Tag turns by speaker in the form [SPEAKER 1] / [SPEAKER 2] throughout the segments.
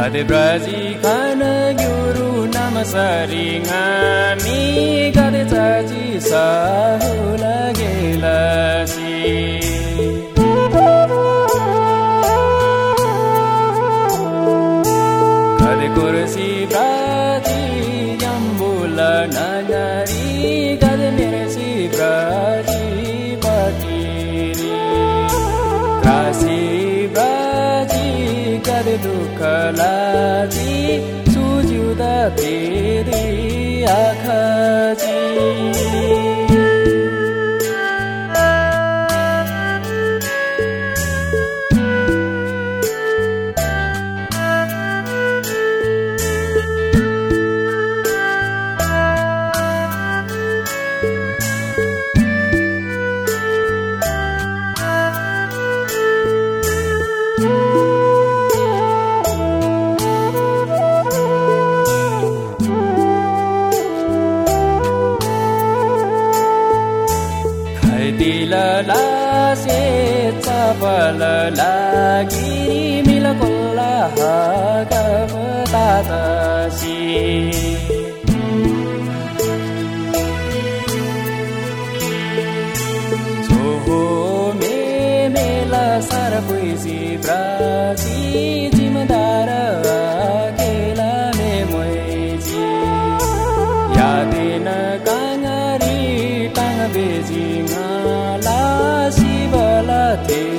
[SPEAKER 1] हरे प्रजी घरु नमसरी निक सेल हरे गुरुषी प्रति बुल नी दे दुःख लाजी सुजुदा दे अखाजी दिला ला से चपल लागि मिल कोल्ला हगम तातसी छोहो मे मेला सर पुइसी ब्रासी जिमदार। bezi ngala sibala te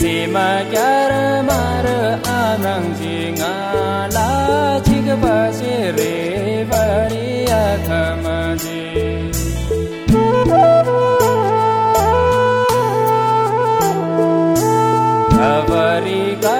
[SPEAKER 1] sima kyar mar anang ji nga la chig pa se re variya kham ji avari ka